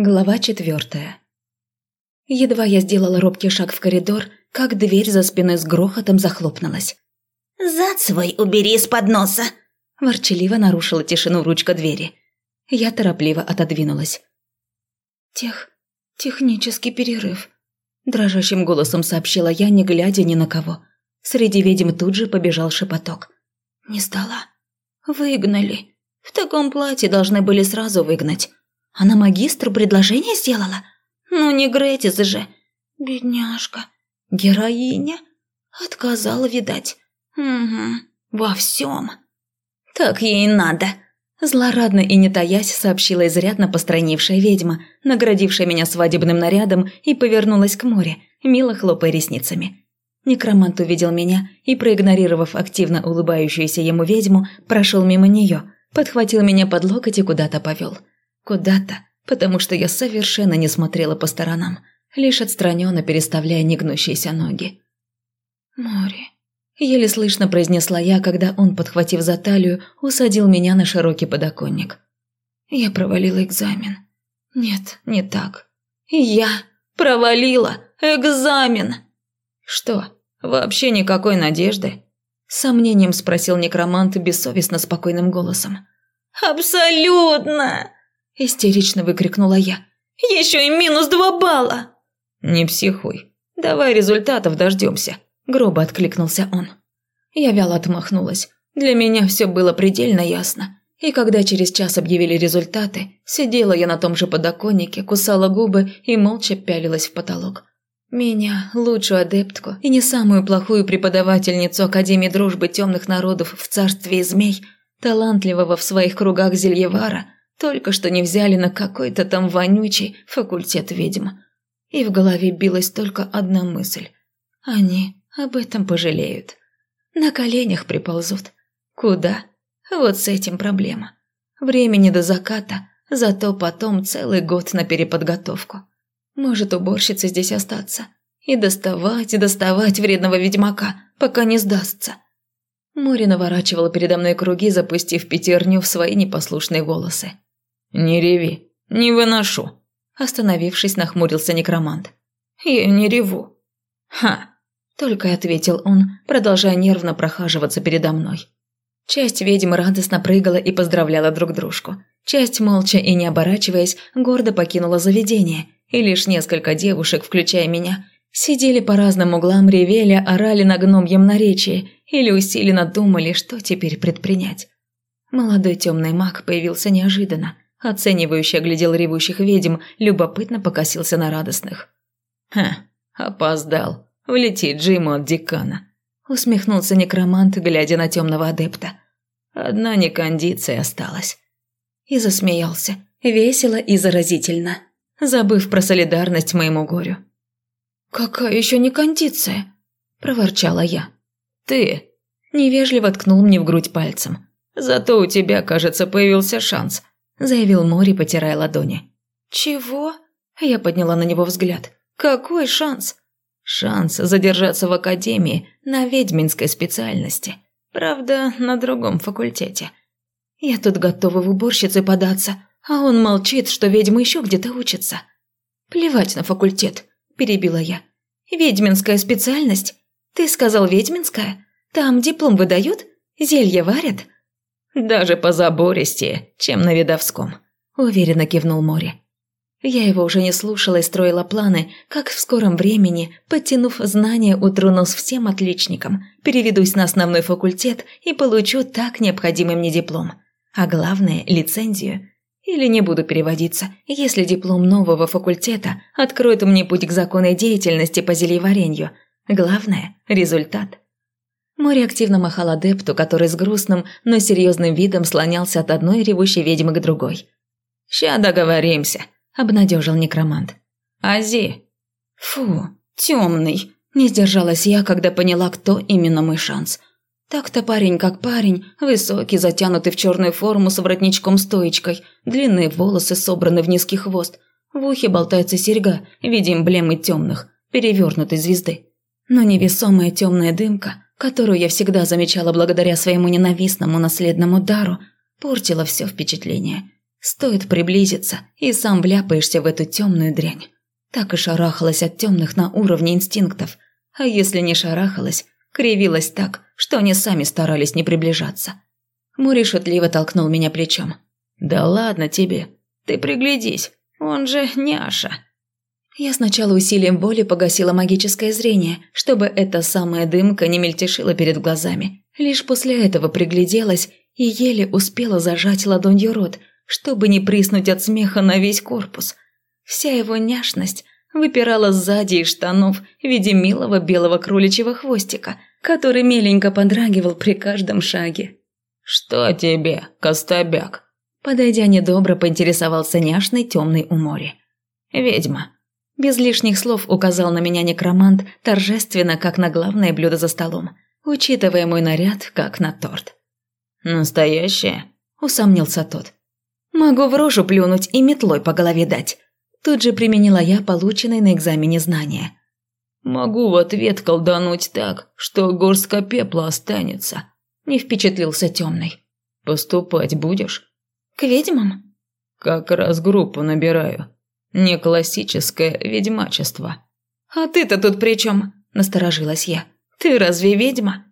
Глава четвертая. Едва я сделала робкий шаг в коридор, как дверь за спиной с грохотом захлопнулась. «Зад свой убери из-под носа!» Ворчаливо нарушила тишину ручка двери. Я торопливо отодвинулась. «Тех... технический перерыв», – дрожащим голосом сообщила я, не глядя ни на кого. Среди ведьм тут же побежал шепоток. «Не сдала. Выгнали. В таком платье должны были сразу выгнать. Она магистру предложение сделала? Ну не Гретис же. Бедняжка. Героиня. Отказала, видать. Угу. Во всем. Так ей и надо. Злорадно и не таясь сообщила изрядно постранившая ведьма, наградившая меня свадебным нарядом и повернулась к морю, мило хлопая ресницами. Некромант увидел меня и, проигнорировав активно улыбающуюся ему ведьму, прошел мимо нее, подхватил меня под локоть и куда-то повел. Куда-то, потому что я совершенно не смотрела по сторонам, лишь отстраненно переставляя негнущиеся ноги. «Море», – еле слышно произнесла я, когда он, подхватив за талию, усадил меня на широкий подоконник. Я провалила экзамен. Нет, не так. Я провалила экзамен. Что, вообще никакой надежды? Сомнением спросил некромант бессовестно спокойным голосом. «Абсолютно!» Истерично выкрикнула я. «Еще и минус два балла!» «Не психуй. Давай результатов дождемся», – грубо откликнулся он. Я вяло отмахнулась. Для меня все было предельно ясно. И когда через час объявили результаты, сидела я на том же подоконнике, кусала губы и молча пялилась в потолок. Меня, лучшую адептку и не самую плохую преподавательницу Академии дружбы темных народов в царстве змей, талантливого в своих кругах Зельевара – только что не взяли на какой-то там вонючий факультет ведьм. И в голове билась только одна мысль. Они об этом пожалеют. На коленях приползут. Куда? Вот с этим проблема. Времени до заката, зато потом целый год на переподготовку. Может уборщица здесь остаться. И доставать, и доставать вредного ведьмака, пока не сдастся. Море наворачивало передо мной круги, запустив пятерню в свои непослушные волосы. «Не реви, не выношу», – остановившись, нахмурился некромант. «Я не реву». «Ха», – только ответил он, продолжая нервно прохаживаться передо мной. Часть ведьм радостно прыгала и поздравляла друг дружку. Часть, молча и не оборачиваясь, гордо покинула заведение, и лишь несколько девушек, включая меня, сидели по разным углам, ревели, орали на гномьем наречии или усиленно думали, что теперь предпринять. Молодой темный маг появился неожиданно – Оценивающе оглядел ревущих ведьм, любопытно покосился на радостных. «Ха, опоздал. Влетит Джиму от декана», – усмехнулся некромант, глядя на темного адепта. «Одна некондиция осталась». И засмеялся, весело и заразительно, забыв про солидарность моему горю. «Какая еще некондиция?» – проворчала я. «Ты!» – невежливо ткнул мне в грудь пальцем. «Зато у тебя, кажется, появился шанс заявил Мори, потирая ладони. «Чего?» Я подняла на него взгляд. «Какой шанс?» «Шанс задержаться в академии на ведьминской специальности. Правда, на другом факультете. Я тут готова в уборщице податься, а он молчит, что ведьмы еще где-то учатся». «Плевать на факультет», – перебила я. «Ведьминская специальность? Ты сказал ведьминская? Там диплом выдают? Зелье варят?» «Даже позабористее, чем на Видовском», – уверенно кивнул Море. Я его уже не слушала и строила планы, как в скором времени, подтянув знания, утру нос всем отличникам, переведусь на основной факультет и получу так необходимый мне диплом. А главное – лицензию. Или не буду переводиться, если диплом нового факультета откроет мне путь к законной деятельности по зельеваренью. Главное – результат. Море активно махал адепту, который с грустным, но серьезным видом слонялся от одной ревущей ведьмы к другой. «Ща договоримся», – обнадежил некромант. «Ази». «Фу, темный», – не сдержалась я, когда поняла, кто именно мой шанс. Так-то парень как парень, высокий, затянутый в черную форму с воротничком-стоечкой, длинные волосы собраны в низкий хвост, в ухе болтается серьга в виде эмблемы темных, перевернутой звезды. Но невесомая темная дымка – которую я всегда замечала благодаря своему ненавистному наследному дару, портила все впечатление. Стоит приблизиться, и сам вляпаешься в эту темную дрянь. Так и шарахалась от темных на уровне инстинктов. А если не шарахалась, кривилась так, что они сами старались не приближаться. Мури шутливо толкнул меня плечом. «Да ладно тебе, ты приглядись, он же няша». Я сначала усилием воли погасила магическое зрение, чтобы эта самая дымка не мельтешила перед глазами. Лишь после этого пригляделась и еле успела зажать ладонью рот, чтобы не приснуть от смеха на весь корпус. Вся его няшность выпирала сзади из штанов в виде милого белого кроличьего хвостика, который меленько подрагивал при каждом шаге. «Что тебе, Костобяк?» Подойдя недобро, поинтересовался няшный темный у моря. «Ведьма». Без лишних слов указал на меня некромант торжественно, как на главное блюдо за столом, учитывая мой наряд, как на торт. «Настоящая?» – усомнился тот. «Могу в рожу плюнуть и метлой по голове дать». Тут же применила я полученные на экзамене знания. «Могу в ответ колдануть так, что горстка пепла останется», – не впечатлился темный. «Поступать будешь?» «К ведьмам?» «Как раз группу набираю. Не классическое ведьмачество». «А ты-то тут при чем?» – насторожилась я. «Ты разве ведьма?»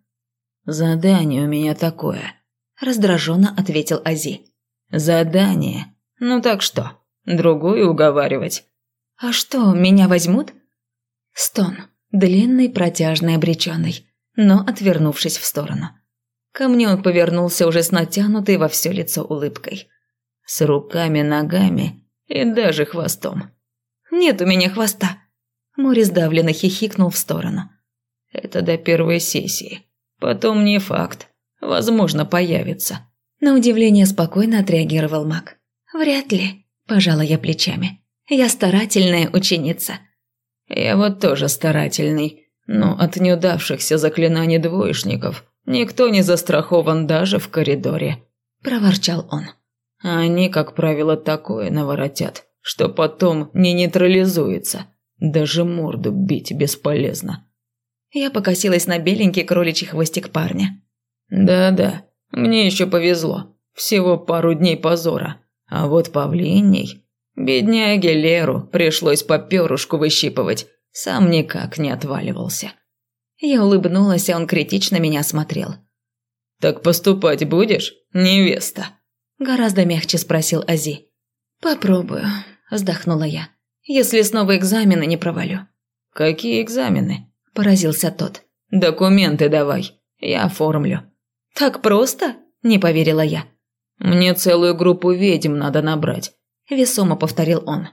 «Задание у меня такое», – раздраженно ответил Ази. «Задание. Ну так что, другую уговаривать?» «А что, меня возьмут?» Стон. Длинный, протяжный, обреченный, но отвернувшись в сторону. Ко мне он повернулся уже с натянутой во все лицо улыбкой. С руками, ногами и даже хвостом. «Нет у меня хвоста!» Морис давленно хихикнул в сторону. «Это до первой сессии. Потом не факт. Возможно, появится. На удивление спокойно отреагировал маг. «Вряд ли», – пожала я плечами. «Я старательная ученица». «Я вот тоже старательный, но от неудавшихся заклинаний двоечников никто не застрахован даже в коридоре», – проворчал он. А «Они, как правило, такое наворотят, что потом не нейтрализуется. Даже морду бить бесполезно». Я покосилась на беленький кроличий хвостик парня. «Да-да, мне еще повезло. Всего пару дней позора. А вот павлиний... Бедняге Леру пришлось по перушку выщипывать. Сам никак не отваливался. Я улыбнулась, а он критично меня смотрел. «Так поступать будешь, невеста?» Гораздо мягче спросил Ази. «Попробую», – вздохнула я. «Если снова экзамены не провалю». «Какие экзамены?» – поразился тот. «Документы давай, я оформлю». «Так просто?» – не поверила я. «Мне целую группу ведьм надо набрать», – весомо повторил он.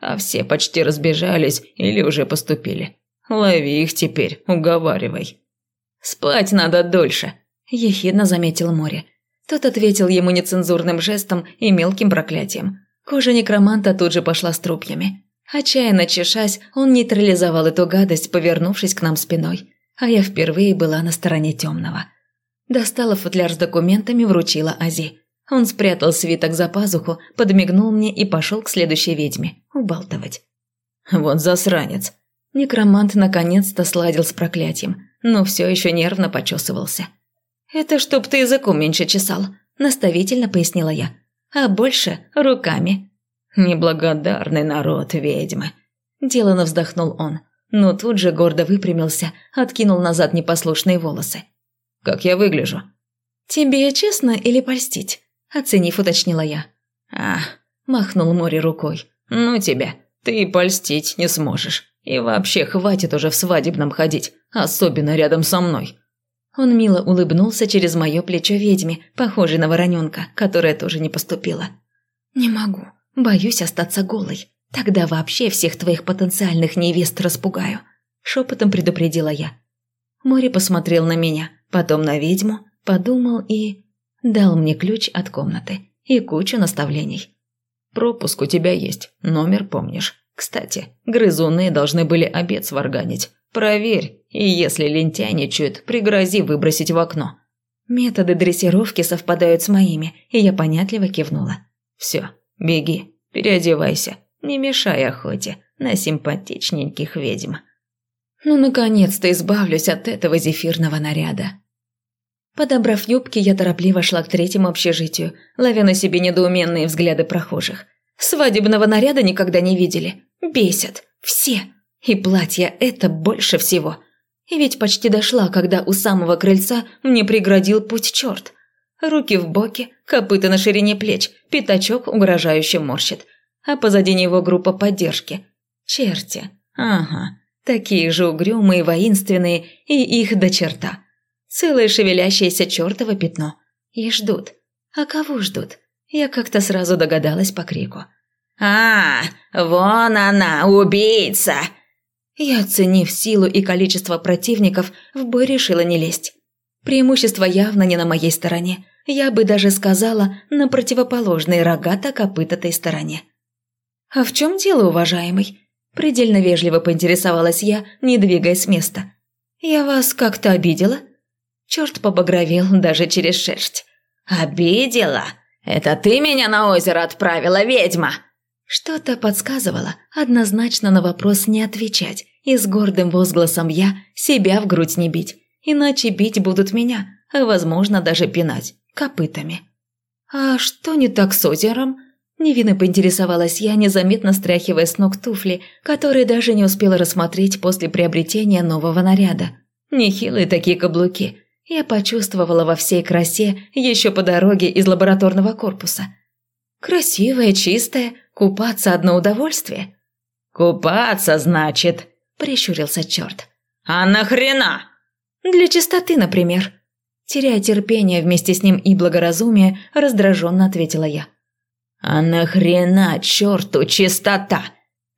«А все почти разбежались или уже поступили. Лови их теперь, уговаривай». «Спать надо дольше», – ехидно заметил море. Тот ответил ему нецензурным жестом и мелким проклятием. Кожа некроманта тут же пошла струпьями. Отчаянно чешась, он нейтрализовал эту гадость, повернувшись к нам спиной. А я впервые была на стороне темного. Достала футляр с документами, вручила Ази. Он спрятал свиток за пазуху, подмигнул мне и пошел к следующей ведьме, убалтывать. Вот засранец. Некромант наконец-то сладил с проклятием, но все еще нервно почесывался. «Это чтоб ты языком меньше чесал», – наставительно пояснила я. «А больше руками». «Неблагодарный народ ведьмы», – делано вздохнул он, но тут же гордо выпрямился, откинул назад непослушные волосы. Как я выгляжу?» «Тебе честно или польстить?» – оценив, уточнила я. «А, махнул море рукой. Ну тебя, ты польстить не сможешь. И вообще хватит уже в свадебном ходить, особенно рядом со мной». Он мило улыбнулся через мое плечо ведьме, похожей на вороненка, которая тоже не поступила. «Не могу. Боюсь остаться голой. Тогда вообще всех твоих потенциальных невест распугаю», – шепотом предупредила я. Море посмотрел на меня, потом на ведьму, подумал и... Дал мне ключ от комнаты и кучу наставлений. «Пропуск у тебя есть, номер помнишь. Кстати, грызуны должны были обед сварганить. Проверь, и если лентяйничают, пригрози выбросить в окно». Методы дрессировки совпадают с моими, и я понятливо кивнула. «Все, беги, переодевайся, не мешай охоте на симпатичненьких ведьм». Ну, наконец-то избавлюсь от этого зефирного наряда. Подобрав юбки, я торопливо шла к третьему общежитию, ловя на себе недоуменные взгляды прохожих. Свадебного наряда никогда не видели. Бесят. Все. И платье это больше всего. И ведь почти дошла, когда у самого крыльца мне преградил путь черт. Руки в боки, копыта на ширине плеч, пятачок угрожающе морщит. А позади него группа поддержки. Черти. Ага. Такие же угрюмые, воинственные, и их до черта. Целое шевелящееся чертово пятно. И ждут. А кого ждут? Я как-то сразу догадалась по крику. «А, вон она, убийца!» Я, оценив силу и количество противников, в бой решила не лезть. Преимущество явно не на моей стороне. Я бы даже сказала, на противоположной рогато-копытатой стороне. «А в чем дело, уважаемый?» Предельно вежливо поинтересовалась я, не двигаясь с места. «Я вас как-то обидела?» Черт побагровел даже через шерсть. «Обидела? Это ты меня на озеро отправила, ведьма?» Что-то подсказывало однозначно на вопрос не отвечать и с гордым возгласом «я» себя в грудь не бить, иначе бить будут меня, а возможно даже пинать копытами. «А что не так с озером?» Невинно поинтересовалась я, незаметно стряхивая с ног туфли, которые даже не успела рассмотреть после приобретения нового наряда. Нехилые такие каблуки. Я почувствовала во всей красе еще по дороге из лабораторного корпуса. Красивая, чистая, купаться одно удовольствие. «Купаться, значит?» – прищурился черт. «А нахрена?» «Для чистоты, например». Теряя терпение вместе с ним и благоразумие, раздраженно ответила я. «А нахрена черту чистота?»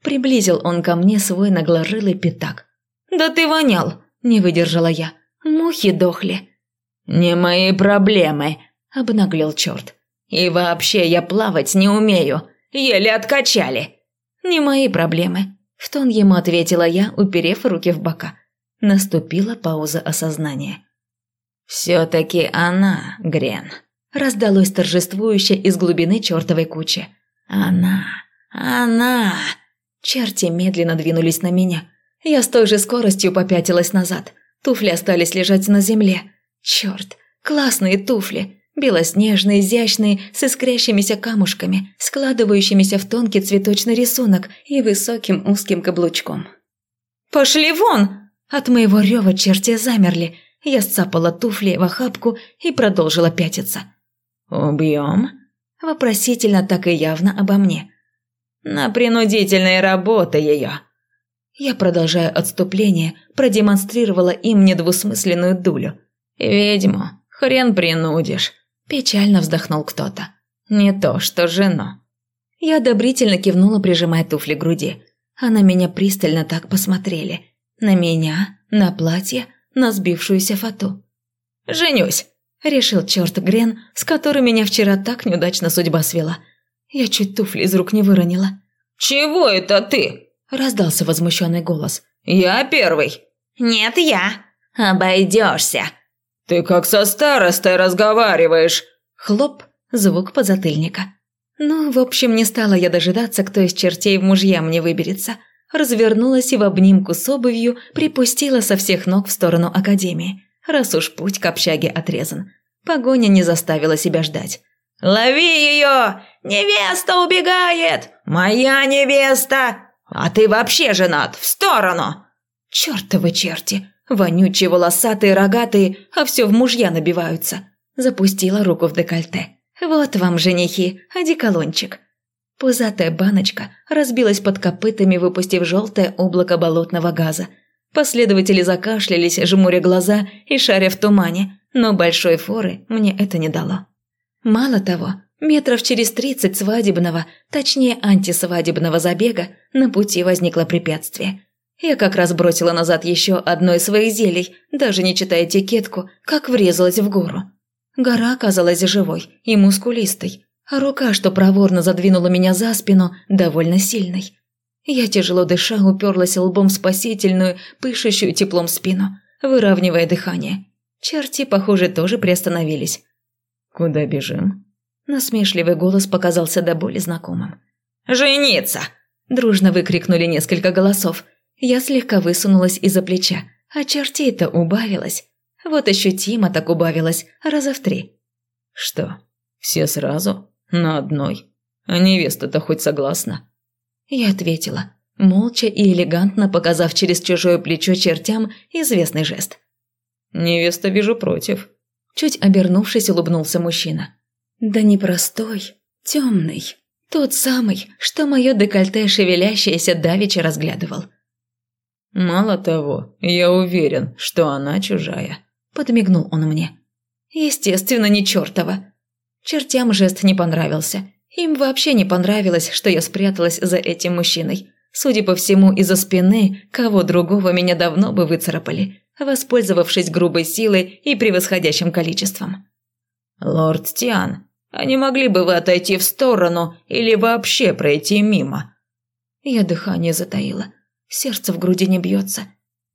Приблизил он ко мне свой наглорылый пятак. «Да ты вонял!» – не выдержала я. «Мухи дохли». «Не мои проблемы», – обнаглел черт. «И вообще я плавать не умею. Еле откачали». «Не мои проблемы», – в тон ему ответила я, уперев руки в бока. Наступила пауза осознания. «Все-таки она, Грен», Раздалось торжествующе из глубины чертовой кучи. «Она! Она!» Черти медленно двинулись на меня. Я с той же скоростью попятилась назад. Туфли остались лежать на земле. Черт, классные туфли. Белоснежные, изящные, с искрящимися камушками, складывающимися в тонкий цветочный рисунок и высоким узким каблучком. «Пошли вон!» От моего рева черти замерли. Я сцапала туфли в охапку и продолжила пятиться. «Убьем?» Вопросительно так и явно обо мне. «На принудительные работы ее». Я, продолжая отступление, продемонстрировала им недвусмысленную дулю. «Ведьму хрен принудишь», – печально вздохнул кто-то. «Не то, что жену». Я одобрительно кивнула, прижимая туфли к груди. А на меня пристально так посмотрели. На меня, на платье, на сбившуюся фату. «Женюсь!» Решил черт Грен, с которым меня вчера так неудачно судьба свела. Я чуть туфли из рук не выронила. «Чего это ты?» – раздался возмущенный голос. «Я первый». «Нет, я. Обойдешься». «Ты как со старостой разговариваешь». Хлоп, звук подзатыльника. Ну, в общем, не стала я дожидаться, кто из чертей в мужья мне выберется. Развернулась и в обнимку с обувью припустила со всех ног в сторону академии раз уж путь к общаге отрезан. Погоня не заставила себя ждать. «Лови ее! Невеста убегает! Моя невеста! А ты вообще женат! В сторону!» «Чертовы черти! Вонючие, волосатые, рогатые, а все в мужья набиваются!» Запустила руку в декольте. «Вот вам, женихи, одеколончик!» Пузатая баночка разбилась под копытами, выпустив желтое облако болотного газа – Последователи закашлялись, жмуря глаза и шаря в тумане, но большой форы мне это не дало. Мало того, метров через тридцать свадебного, точнее антисвадебного забега, на пути возникло препятствие. Я как раз бросила назад еще одно из своих зелий, даже не читая этикетку, как врезалась в гору. Гора оказалась живой и мускулистой, а рука, что проворно задвинула меня за спину, довольно сильной. Я, тяжело дыша, уперлась лбом в спасительную, пышущую теплом спину, выравнивая дыхание. Черти, похоже, тоже приостановились. «Куда бежим?» Насмешливый голос показался до боли знакомым. «Жениться!» Дружно выкрикнули несколько голосов. Я слегка высунулась из-за плеча, а чертей-то убавилось. Вот ощутимо так убавилось, раза в три. «Что, все сразу? На одной? А невеста-то хоть согласна?» Я ответила, молча и элегантно показав через чужое плечо чертям известный жест. «Невеста, вижу, против». Чуть обернувшись, улыбнулся мужчина. «Да не простой, темный. Тот самый, что мое декольте шевелящееся давеча разглядывал». «Мало того, я уверен, что она чужая», – подмигнул он мне. «Естественно, не чертова». Чертям жест не понравился. Им вообще не понравилось, что я спряталась за этим мужчиной. Судя по всему, из-за спины кого другого меня давно бы выцарапали, воспользовавшись грубой силой и превосходящим количеством. «Лорд Тиан, а не могли бы вы отойти в сторону или вообще пройти мимо?» Я дыхание затаила. Сердце в груди не бьется.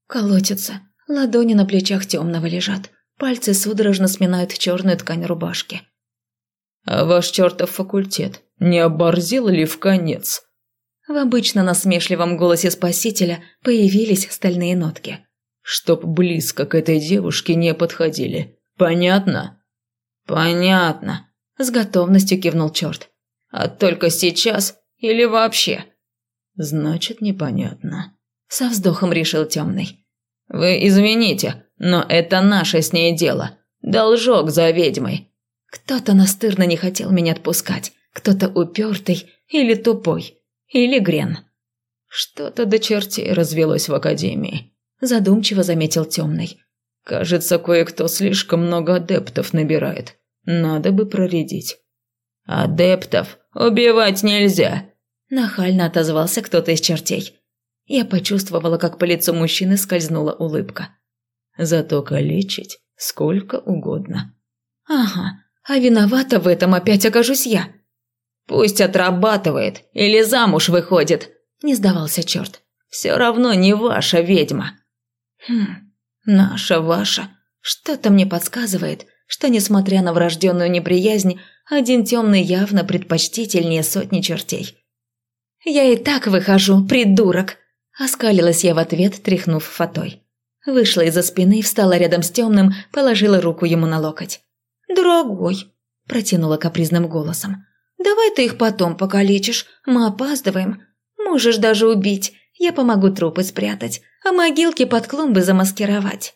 Колотится. Ладони на плечах темного лежат. Пальцы судорожно сминают черную ткань рубашки. «А ваш чертов факультет не оборзел ли в конец?» В обычно насмешливом голосе спасителя появились стальные нотки. «Чтоб близко к этой девушке не подходили. Понятно?» «Понятно», – с готовностью кивнул черт. «А только сейчас или вообще?» «Значит, непонятно», – со вздохом решил темный. «Вы извините, но это наше с ней дело. Должок за ведьмой». Кто-то настырно не хотел меня отпускать, кто-то упертый или тупой. Или Грен. Что-то до чертей развелось в академии. Задумчиво заметил темный. Кажется, кое-кто слишком много адептов набирает. Надо бы проредить. Адептов убивать нельзя. Нахально отозвался кто-то из чертей. Я почувствовала, как по лицу мужчины скользнула улыбка. Зато калечить сколько угодно. Ага, а виновата в этом опять окажусь я. Пусть отрабатывает или замуж выходит, не сдавался черт. Все равно не ваша ведьма. Хм, наша, ваша. Что-то мне подсказывает, что, несмотря на врожденную неприязнь, один темный явно предпочтительнее сотни чертей. «Я и так выхожу, придурок!» Оскалилась я в ответ, тряхнув фатой. Вышла из-за спины, встала рядом с темным, положила руку ему на локоть. «Дорогой!» – протянула капризным голосом. Давай ты их потом покалечишь, мы опаздываем. Можешь даже убить, я помогу трупы спрятать, а могилки под клумбы замаскировать».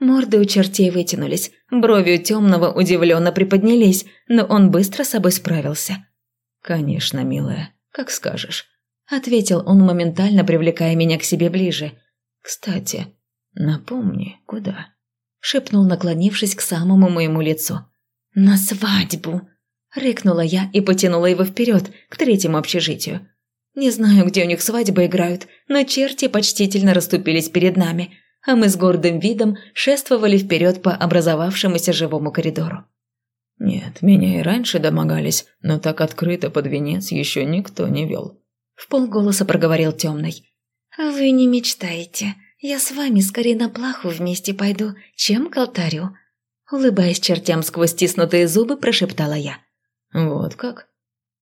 Морды у чертей вытянулись, брови у темного удивленно приподнялись, но он быстро с собой справился. «Конечно, милая, как скажешь», – ответил он, моментально привлекая меня к себе ближе. «Кстати, напомни, куда?» – шепнул, наклонившись к самому моему лицу. «На свадьбу!» Рыкнула я и потянула его вперед, к третьему общежитию. Не знаю, где у них свадьбы играют, но черти почтительно расступились перед нами, а мы с гордым видом шествовали вперед по образовавшемуся живому коридору. «Нет, меня и раньше домогались, но так открыто под венец еще никто не вел», – в полголоса проговорил темный. «Вы не мечтаете. Я с вами скорее на плаху вместе пойду, чем к алтарю», – улыбаясь чертям сквозь стиснутые зубы, прошептала я. «Вот как?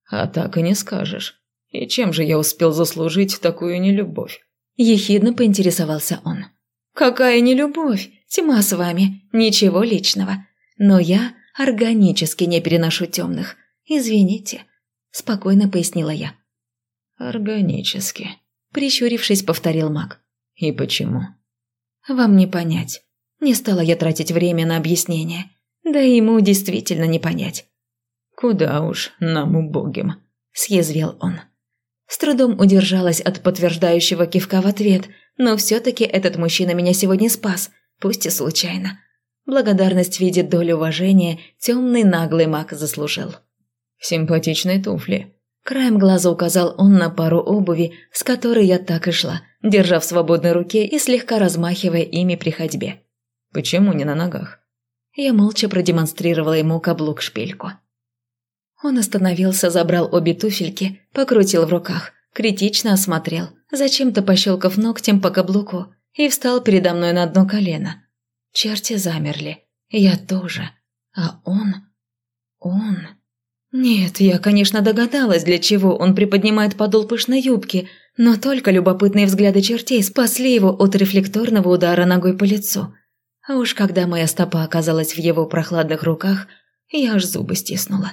А так и не скажешь. И чем же я успел заслужить такую нелюбовь?» Ехидно поинтересовался он. «Какая нелюбовь? Тьма с вами. Ничего личного. Но я органически не переношу темных. Извините», – спокойно пояснила я. «Органически», – прищурившись, повторил маг. «И почему?» «Вам не понять. Не стала я тратить время на объяснение. Да и ему действительно не понять. «Куда уж нам убогим», – съязвил он. С трудом удержалась от подтверждающего кивка в ответ, но все-таки этот мужчина меня сегодня спас, пусть и случайно. Благодарность в виде доли уважения темный наглый маг заслужил. «Симпатичные туфли», Краем глаза указал он на пару обуви, с которой я так и шла, держа в свободной руке и слегка размахивая ими при ходьбе. «Почему не на ногах?» Я молча продемонстрировала ему каблук-шпильку. Он остановился, забрал обе туфельки, покрутил в руках, критично осмотрел, зачем-то пощелкав ногтем по каблуку и встал передо мной на одно колено. Черти замерли. Я тоже. А он... Он... Нет, я, конечно, догадалась, для чего он приподнимает подол пышной юбки, но только любопытные взгляды чертей спасли его от рефлекторного удара ногой по лицу. А уж когда моя стопа оказалась в его прохладных руках, я аж зубы стиснула.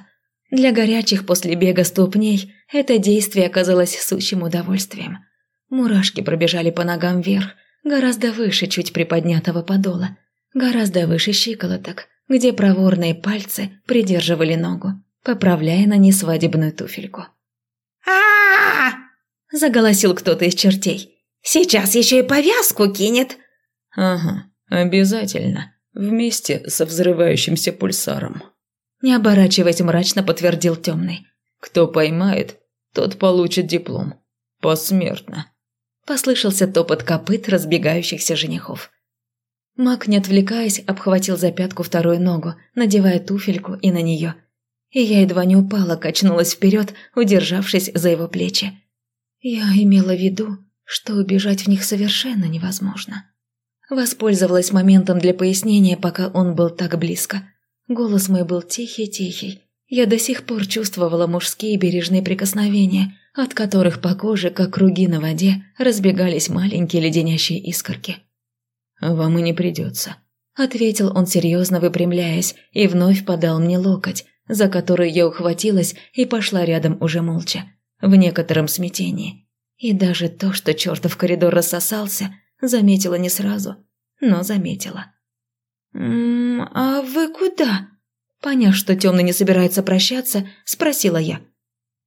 Для горячих после бега ступней это действие оказалось сущим удовольствием. Мурашки пробежали по ногам вверх, гораздо выше чуть приподнятого подола, гораздо выше щиколоток, где проворные пальцы придерживали ногу, поправляя на ней свадебную туфельку. а Заголосил кто-то из чертей. Сейчас еще и повязку кинет!» «Ага, обязательно. Вместе со взрывающимся пульсаром». Не оборачиваясь мрачно, подтвердил темный. «Кто поймает, тот получит диплом. Посмертно». Послышался топот копыт разбегающихся женихов. Мак, не отвлекаясь, обхватил за пятку вторую ногу, надевая туфельку и на нее. И я едва не упала, качнулась вперед, удержавшись за его плечи. Я имела в виду, что убежать в них совершенно невозможно. Воспользовалась моментом для пояснения, пока он был так близко. Голос мой был тихий-тихий. Я до сих пор чувствовала мужские бережные прикосновения, от которых по коже, как круги на воде, разбегались маленькие леденящие искорки. «Вам и не придется», — ответил он серьезно, выпрямляясь, и вновь подал мне локоть, за который я ухватилась и пошла рядом уже молча, в некотором смятении. И даже то, что чертов коридор рассосался, заметила не сразу, но заметила. «М -м, «А вы куда?» Поняв, что темный не собирается прощаться, спросила я.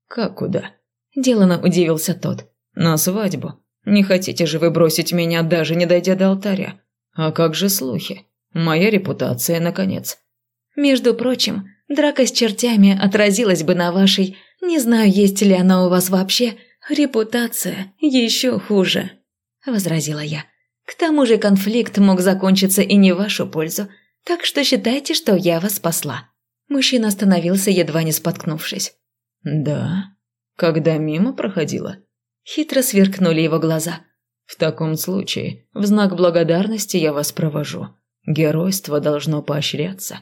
«Как куда?» Делано удивился тот. «На свадьбу. Не хотите же вы бросить меня, даже не дойдя до алтаря? А как же слухи? Моя репутация, наконец». «Между прочим, драка с чертями отразилась бы на вашей, не знаю, есть ли она у вас вообще, репутация еще хуже», – возразила я. «К тому же конфликт мог закончиться и не в вашу пользу, так что считайте, что я вас спасла». Мужчина остановился, едва не споткнувшись. «Да? Когда мимо проходила?» Хитро сверкнули его глаза. «В таком случае, в знак благодарности я вас провожу. Геройство должно поощряться».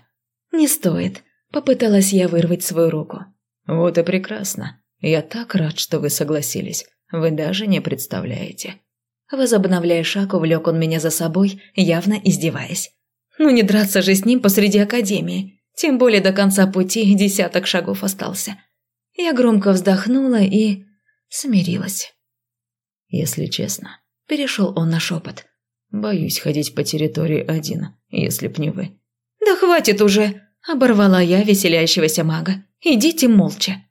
«Не стоит», – попыталась я вырвать свою руку. «Вот и прекрасно. Я так рад, что вы согласились. Вы даже не представляете». Возобновляя шаг, увлек он меня за собой, явно издеваясь. Ну не драться же с ним посреди академии. Тем более до конца пути десяток шагов остался. Я громко вздохнула и... смирилась. Если честно, перешел он на шепот. Боюсь ходить по территории один, если б не вы. Да хватит уже, оборвала я веселящегося мага. Идите молча.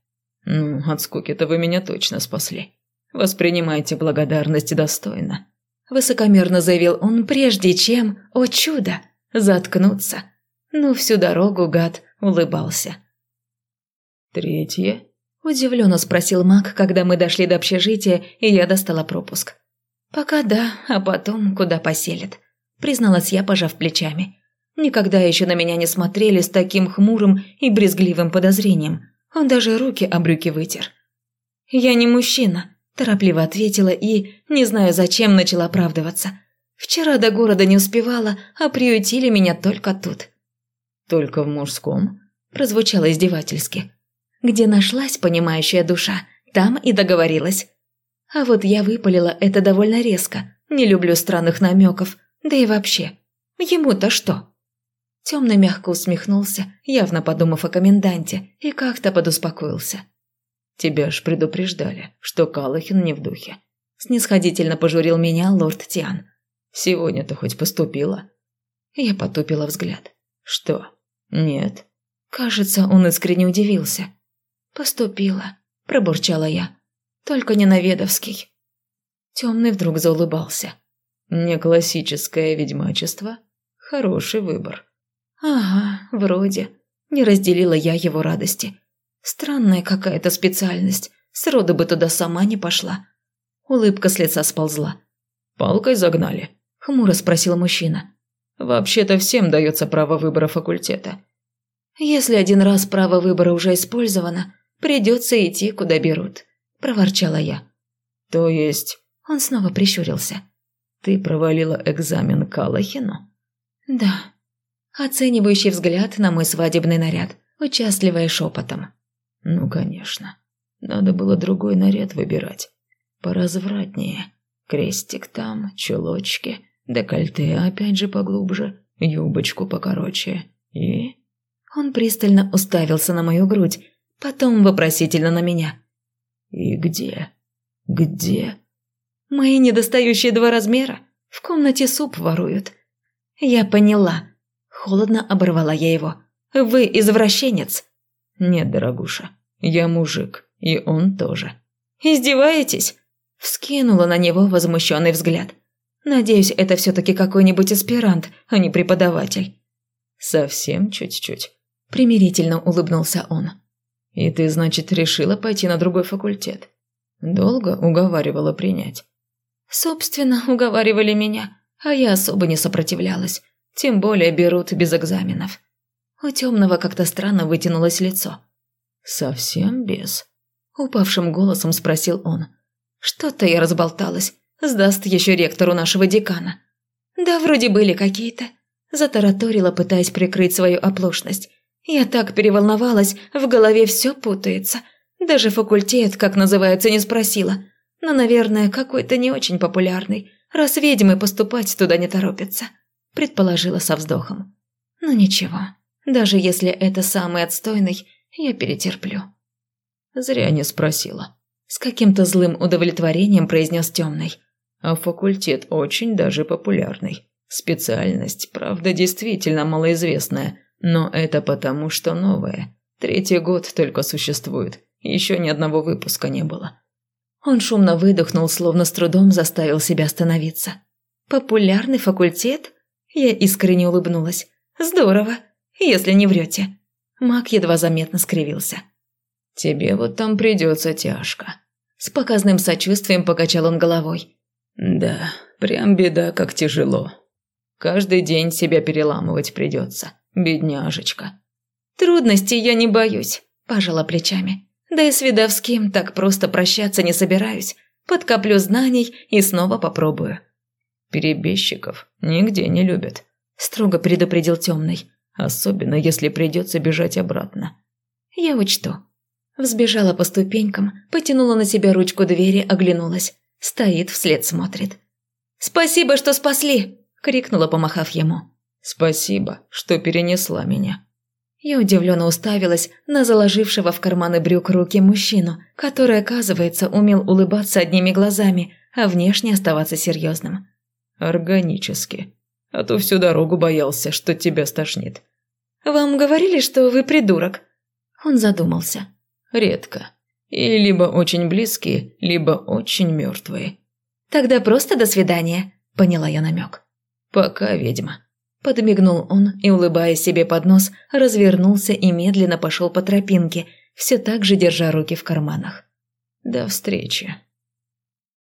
Ну, от скуки-то вы меня точно спасли. Воспринимайте благодарность достойно. Высокомерно заявил он, прежде чем, о чудо, заткнуться. Ну, всю дорогу гад улыбался. «Третье?» – удивленно спросил маг, когда мы дошли до общежития, и я достала пропуск. «Пока да, а потом куда поселят», – призналась я, пожав плечами. Никогда еще на меня не смотрели с таким хмурым и брезгливым подозрением. Он даже руки об брюки вытер. «Я не мужчина», – торопливо ответила и, не знаю зачем, начала оправдываться. «Вчера до города не успевала, а приютили меня только тут». «Только в мужском?» – прозвучало издевательски. «Где нашлась понимающая душа, там и договорилась». А вот я выпалила это довольно резко. Не люблю странных намеков, да и вообще. Ему-то что? Темный мягко усмехнулся, явно подумав о коменданте, и как-то подуспокоился. «Тебя ж предупреждали, что Калахин не в духе». Снисходительно пожурил меня лорд Тиан. «Сегодня-то хоть поступила?» Я потупила взгляд. «Что? Нет?» Кажется, он искренне удивился. «Поступила», – пробурчала я. «Только не на Ведовский». Темный вдруг заулыбался. «Не классическое ведьмачество? Хороший выбор». «Ага, вроде». Не разделила я его радости. Странная какая-то специальность. Сроду бы туда сама не пошла. Улыбка с лица сползла. «Палкой загнали?» – хмуро спросил мужчина. «Вообще-то всем дается право выбора факультета». «Если один раз право выбора уже использовано, придется идти, куда берут», – проворчала я. «То есть...» – он снова прищурился. «Ты провалила экзамен Калахину?» «Да», Оценивающий взгляд на мой свадебный наряд, участливая шепотом. «Ну, конечно. Надо было другой наряд выбирать. Поразвратнее. Крестик там, чулочки, декольте опять же поглубже. юбочку покороче и...» Он пристально уставился на мою грудь, потом вопросительно на меня. «И где? Где?» «Мои недостающие два размера в комнате суп воруют». «Я поняла». Холодно оборвала я его. «Вы извращенец». «Нет, дорогуша, я мужик, и он тоже». «Издеваетесь?» Вскинула на него возмущенный взгляд. «Надеюсь, это все-таки какой-нибудь аспирант, а не преподаватель». «Совсем чуть-чуть», – примирительно улыбнулся он. «И ты, значит, решила пойти на другой факультет? Долго уговаривала принять?» «Собственно, уговаривали меня, а я особо не сопротивлялась. Тем более берут без экзаменов». У темного как-то странно вытянулось лицо. «Совсем без?» – упавшим голосом спросил он. «Что-то я разболталась. Сдаст еще ректору нашего декана». «Да вроде были какие-то». Затараторила, пытаясь прикрыть свою оплошность. Я так переволновалась, в голове все путается. Даже факультет, как называется, не спросила. Но, наверное, какой-то не очень популярный, раз ведьмы поступать туда не торопятся. Предположила со вздохом. Ну ничего, даже если это самый отстойный, я перетерплю. Зря не спросила. С каким-то злым удовлетворением произнес темный. А факультет очень даже популярный. Специальность, правда, действительно малоизвестная, но это потому, что новая. Третий год только существует, еще ни одного выпуска не было. Он шумно выдохнул, словно с трудом заставил себя остановиться. «Популярный факультет?» Я искренне улыбнулась. «Здорово, если не врете». Мак едва заметно скривился. «Тебе вот там придется тяжко». С показным сочувствием покачал он головой. «Да, прям беда, как тяжело. Каждый день себя переламывать придется, бедняжечка». «Трудностей я не боюсь», – пожала плечами. «Да и с Видовским так просто прощаться не собираюсь. Подкоплю знаний и снова попробую». «Перебежчиков нигде не любят», – строго предупредил темный. «Особенно, если придется бежать обратно». «Я учту». Взбежала по ступенькам, потянула на себя ручку двери, оглянулась. Стоит, вслед смотрит. «Спасибо, что спасли!» крикнула, помахав ему. «Спасибо, что перенесла меня». Я удивленно уставилась на заложившего в карманы брюк руки мужчину, который, оказывается, умел улыбаться одними глазами, а внешне оставаться серьезным. «Органически. А то всю дорогу боялся, что тебя стошнит». «Вам говорили, что вы придурок?» Он задумался. «Редко. И либо очень близкие, либо очень мертвые». «Тогда просто до свидания», – поняла я намек. «Пока, ведьма». Подмигнул он и, улыбаясь себе под нос, развернулся и медленно пошел по тропинке, все так же держа руки в карманах. «До встречи».